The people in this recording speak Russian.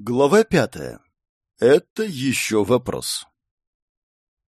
Глава пятая. Это еще вопрос.